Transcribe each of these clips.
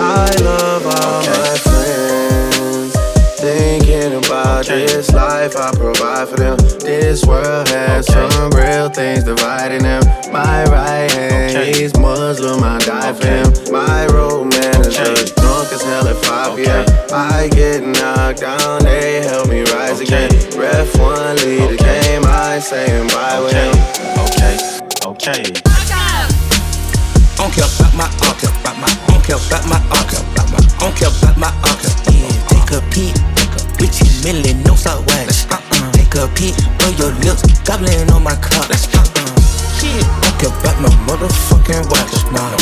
I love all okay. my friends. Thinking about okay. this life I provide for them. This world has okay. some real things dividing them. My right hand, he's Muslim, I die for him. My road manager, drunk as hell at 5 p.m. I get knocked down, they help me rise again. Ref one lead the game, I say and bye with him. Okay, okay. Millie, no salt wax. Uh-uh. Take a peek, on your lips, gobbling on my cup. Uh-uh. Shit, don't care about no motherfucking watch. Nah,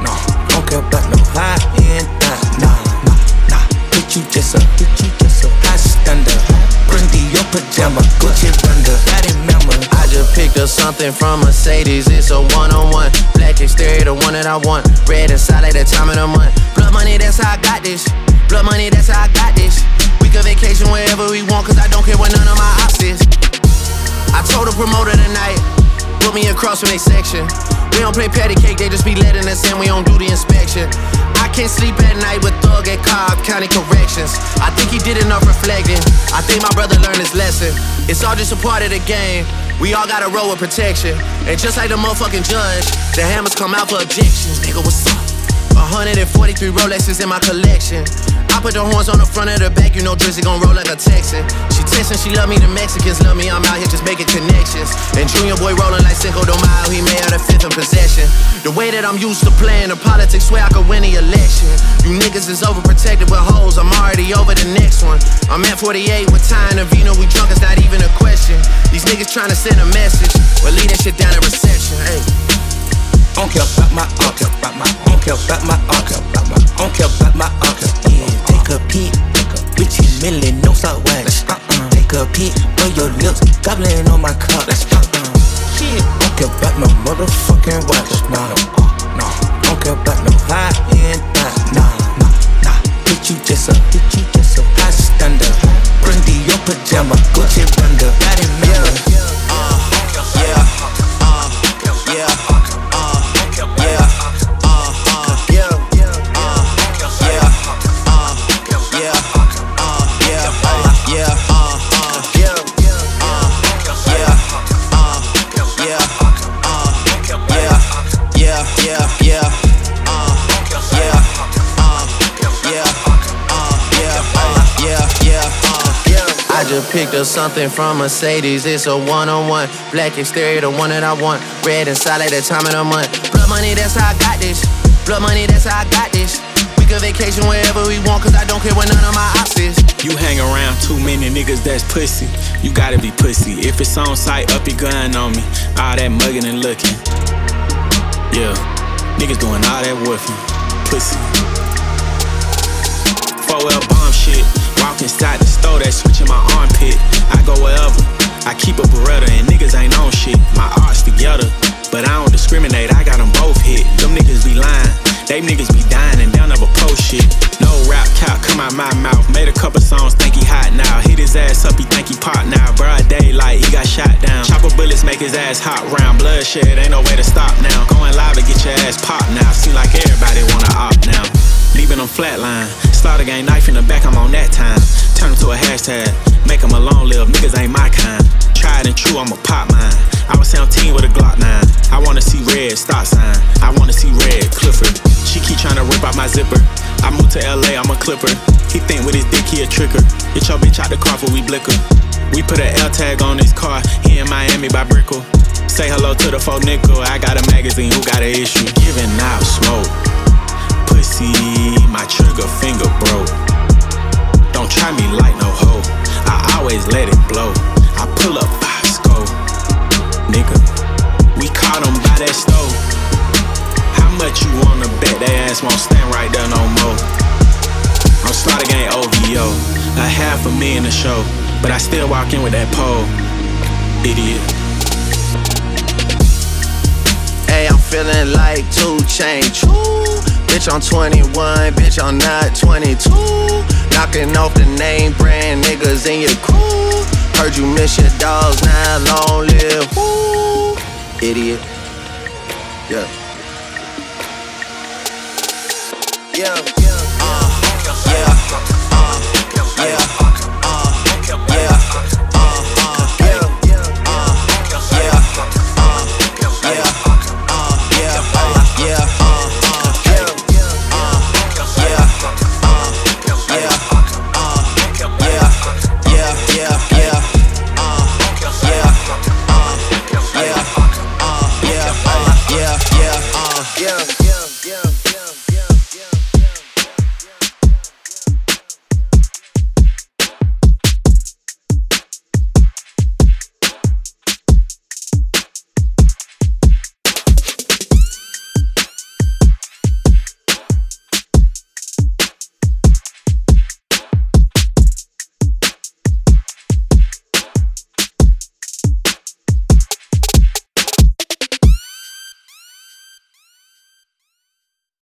no, don't care about no high end thigh. Nah, nah, nah. Bitch, you just a, bitch, you just a high standard. Printy your pajama, Gucci got it, mama. I just picked up something from Mercedes. It's a one on one. Black exterior, the one that I want. Red inside at the time of the month. Blood money, that's how I got this. Blood money, that's how I got this. We can vacation wherever we want, cause I don't care what none of my ops is. I told the promoter tonight, put me across from they section. We don't play patty cake, they just be letting us in, we don't do the inspection. I can't sleep at night with Thug at Cobb County Corrections. I think he did enough reflecting. I think my brother learned his lesson. It's all just a part of the game. We all gotta roll with protection. And just like the motherfucking judge, the hammers come out for objections. Nigga, what's up? 143 Rolexes in my collection. I put the horns on the front of the back, you know Drizzy gon' roll like a Texan. She texting, she love me, the Mexicans love me, I'm out here just making connections. And Junior Boy rolling like Cinco de Mayo, he made out the fifth in possession. The way that I'm used to playing the politics, swear I could win the election. You niggas is overprotected with hoes, I'm already over the next one. I'm at 48 with Ty and Vino, we drunk, it's not even a question. These niggas trying to send a message, leave that shit down at reception, hey. I Don't care about my uncle, about my uncle, about my uncle, about my uncle, about my uncle. Millie, no wax. Uh-uh. Take a peek, on your lips, gobbling on my cup. Uh-uh. Shit, care about no motherfucking watch. Just picked up something from Mercedes. It's a one on one. Black exterior, the one that I want. Red inside at the time of the month. Blood money, that's how I got this. Blood money, that's how I got this. We can vacation wherever we want, cause I don't care what none of my ops is. You hang around too many niggas that's pussy. You gotta be pussy. If it's on site, up your gun on me. All that mugging and looking. Yeah, niggas doing all that woofing. Pussy. 4L bomb shit. Walk inside the store, that switch in my armpit. I go wherever. I keep a Beretta and niggas ain't on shit. My art's together, but I don't discriminate. I got them both hit. Them niggas be lying. They niggas be dying and they'll never post shit. No rap cow come out my mouth. Made a couple songs, think he hot now. Hit his ass up, he think he pop now. Broad daylight, he got shot down. Chopper bullets make his ass hot round. Bloodshed, ain't no way to stop now. Going live to get your ass popped now. Seem like everybody wanna opt now. Leaving them flatline. Slaughter gang knife in the back, I'm on that time. Turn him to a hashtag. Make him a long live, niggas ain't my kind. Tried and true, I'm a pop mine. I was 17 with a Glock 9. I wanna see red, stop sign. I wanna see red, Clifford. She keep trying to rip out my zipper. I moved to LA, I'm a clipper. He think with his dick he a tricker. Get your bitch out the car for we blicker. We put a L tag on his car. He in Miami by Brickell. Say hello to the faux nickel. I got a magazine, who got an issue? Giving out smoke. Pussy, my trigger finger broke. Don't try me like no hoe. I always let it blow. I pull up five. Nigga, we caught him by that stove. How much you wanna bet they ass won't stand right there no more? I'm Slaughter Gang OVO. A half a million a show. But I still walk in with that pole. Idiot. Feeling like two chain. True. Bitch, I'm 21, bitch, I'm not 22. Knocking off the name brand niggas in your crew. Heard you miss your dogs, now long live. Woo. Idiot. Yeah. Yeah. Yeah.